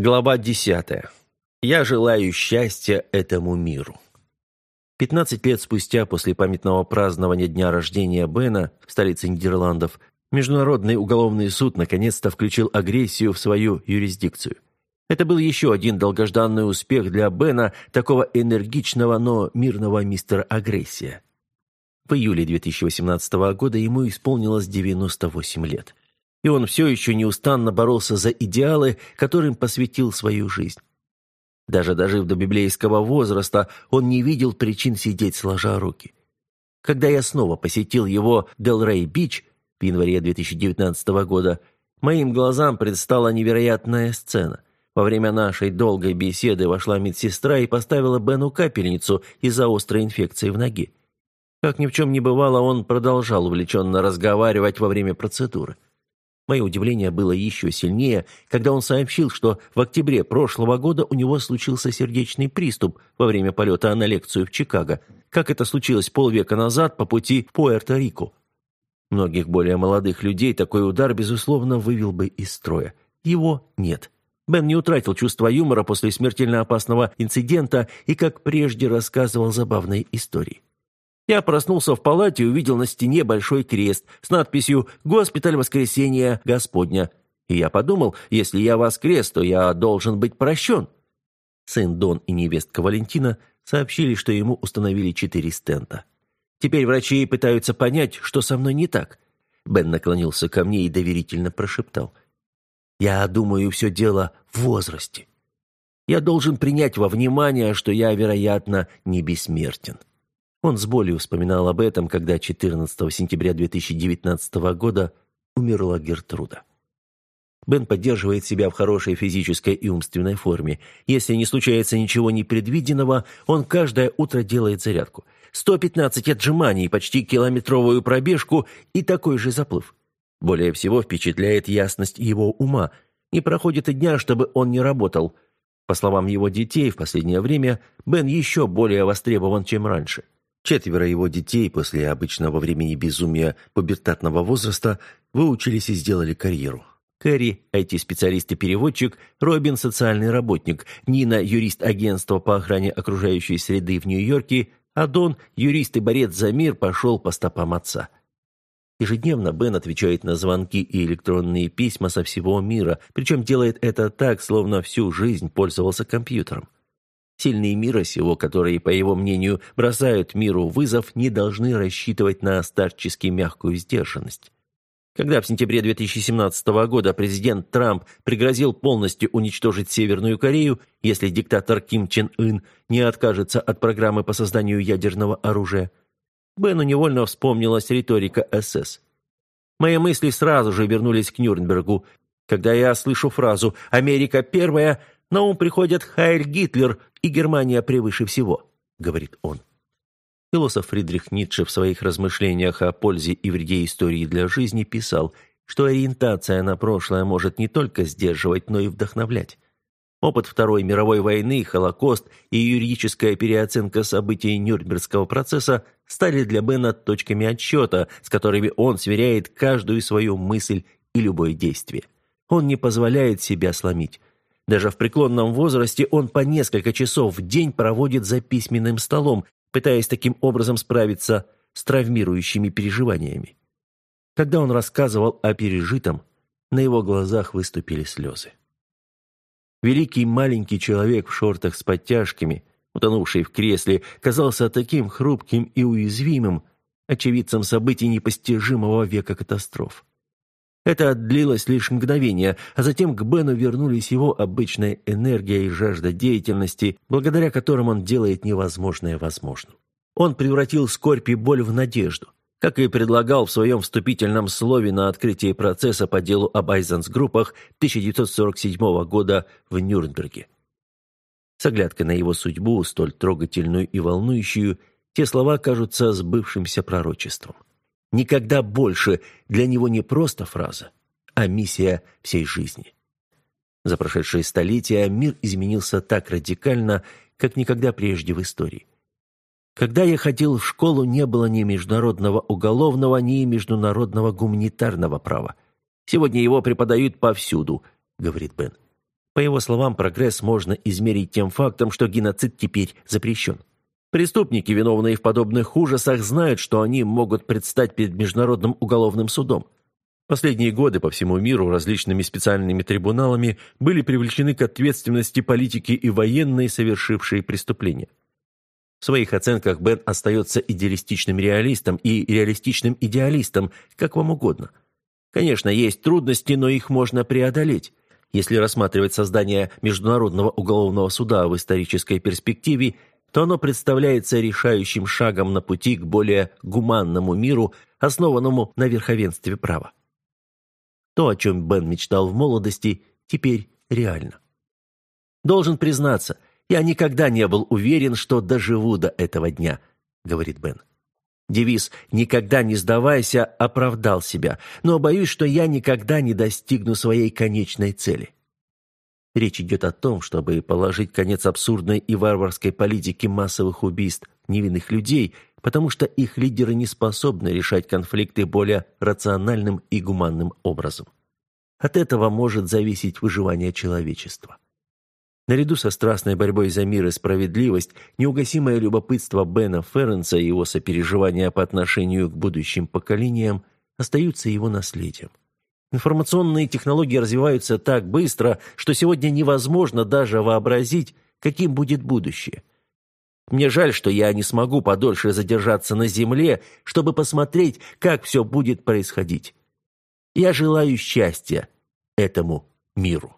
Глава 10. Я желаю счастья этому миру. 15 лет спустя после памятного празднования дня рождения Бена в столице Нидерландов Международный уголовный суд наконец-то включил агрессию в свою юрисдикцию. Это был еще один долгожданный успех для Бена, такого энергичного, но мирного мистера Агрессия. В июле 2018 года ему исполнилось 98 лет и он все еще неустанно боролся за идеалы, которым посвятил свою жизнь. Даже дожив до библейского возраста, он не видел причин сидеть сложа руки. Когда я снова посетил его Делрей-Бич в январе 2019 года, моим глазам предстала невероятная сцена. Во время нашей долгой беседы вошла медсестра и поставила Бену капельницу из-за острой инфекции в ноге. Как ни в чем не бывало, он продолжал увлеченно разговаривать во время процедуры. Мое удивление было еще сильнее, когда он сообщил, что в октябре прошлого года у него случился сердечный приступ во время полета на лекцию в Чикаго, как это случилось полвека назад по пути в Пуэрто-Рико. Многих более молодых людей такой удар, безусловно, вывел бы из строя. Его нет. Бен не утратил чувство юмора после смертельно опасного инцидента и, как прежде, рассказывал забавные истории. Я проснулся в палате и увидел на стене большой крест с надписью «Госпиталь воскресения Господня». И я подумал, если я воскрес, то я должен быть прощен. Сын Дон и невестка Валентина сообщили, что ему установили четыре стента. Теперь врачи пытаются понять, что со мной не так. Бен наклонился ко мне и доверительно прошептал. «Я думаю, все дело в возрасте. Я должен принять во внимание, что я, вероятно, не бессмертен». Он с болью вспоминал об этом, когда 14 сентября 2019 года умерла Гертруда. Бен поддерживает себя в хорошей физической и умственной форме. Если не случается ничего непредвиденного, он каждое утро делает зарядку. 115 отжиманий, почти километровую пробежку и такой же заплыв. Более всего впечатляет ясность его ума. Не проходит и дня, чтобы он не работал. По словам его детей, в последнее время Бен еще более востребован, чем раньше. Четверо его детей после обычного времени безумия пубертатного возраста выучились и сделали карьеру. Кэрри – IT-специалист и переводчик, Робин – социальный работник, Нина – юрист агентства по охране окружающей среды в Нью-Йорке, а Дон – юрист и борец за мир, пошел по стопам отца. Ежедневно Бен отвечает на звонки и электронные письма со всего мира, причем делает это так, словно всю жизнь пользовался компьютером. Сильные мира сего, которые, по его мнению, бросают миру вызов, не должны рассчитывать на старчески мягкую сдержанность. Когда в сентябре 2017 года президент Трамп пригрозил полностью уничтожить Северную Корею, если диктатор Ким Чен Ын не откажется от программы по созданию ядерного оружия, Бену невольно вспомнилась риторика СС. Мои мысли сразу же вернулись к Нюрнбергу. Когда я слышу фразу «Америка первая», на ум приходят Хайль Гитлер и Германия превыше всего», — говорит он. Философ Фридрих Ницше в своих размышлениях о пользе и вреде истории для жизни писал, что ориентация на прошлое может не только сдерживать, но и вдохновлять. Опыт Второй мировой войны, Холокост и юридическая переоценка событий Нюрнбергского процесса стали для Бена точками отсчета, с которыми он сверяет каждую свою мысль и любое действие. Он не позволяет себя сломить. Даже в преклонном возрасте он по несколько часов в день проводит за письменным столом, пытаясь таким образом справиться с травмирующими переживаниями. Когда он рассказывал о пережитом, на его глазах выступили слезы. Великий маленький человек в шортах с подтяжками, утонувший в кресле, казался таким хрупким и уязвимым, очевидцем событий непостижимого века катастроф. Это длилось лишь мгновение, а затем к Бену вернулись его обычная энергия и жажда деятельности, благодаря которым он делает невозможное возможным. Он превратил скорбь и боль в надежду, как и предлагал в своем вступительном слове на открытии процесса по делу об Айзенс-группах 1947 года в Нюрнберге. С оглядкой на его судьбу, столь трогательную и волнующую, те слова кажутся сбывшимся пророчеством. Никогда больше для него не просто фраза, а миссия всей жизни. За прошедшие столетия мир изменился так радикально, как никогда прежде в истории. Когда я ходил в школу, не было ни международного уголовного, ни международного гуманитарного права. Сегодня его преподают повсюду, говорит Бен. По его словам, прогресс можно измерить тем фактом, что геноцид теперь запрещен. Преступники, виновные в подобных ужасах, знают, что они могут предстать перед Международным уголовным судом. Последние годы по всему миру различными специальными трибуналами были привлечены к ответственности политики и военные, совершившие преступления. В своих оценках Бен остается идеалистичным реалистом и реалистичным идеалистом, как вам угодно. Конечно, есть трудности, но их можно преодолеть. Если рассматривать создание Международного уголовного суда в исторической перспективе, то оно представляется решающим шагом на пути к более гуманному миру, основанному на верховенстве права. То, о чем Бен мечтал в молодости, теперь реально. Должен признаться – «Я никогда не был уверен, что доживу до этого дня», — говорит Бен. Девиз «Никогда не сдавайся» оправдал себя, но боюсь, что я никогда не достигну своей конечной цели. Речь идет о том, чтобы положить конец абсурдной и варварской политике массовых убийств невинных людей, потому что их лидеры не способны решать конфликты более рациональным и гуманным образом. От этого может зависеть выживание человечества. Наряду со страстной борьбой за мир и справедливость, неугасимое любопытство Бена Ференса и его сопереживания по отношению к будущим поколениям остаются его наследием. Информационные технологии развиваются так быстро, что сегодня невозможно даже вообразить, каким будет будущее. Мне жаль, что я не смогу подольше задержаться на Земле, чтобы посмотреть, как все будет происходить. Я желаю счастья этому миру.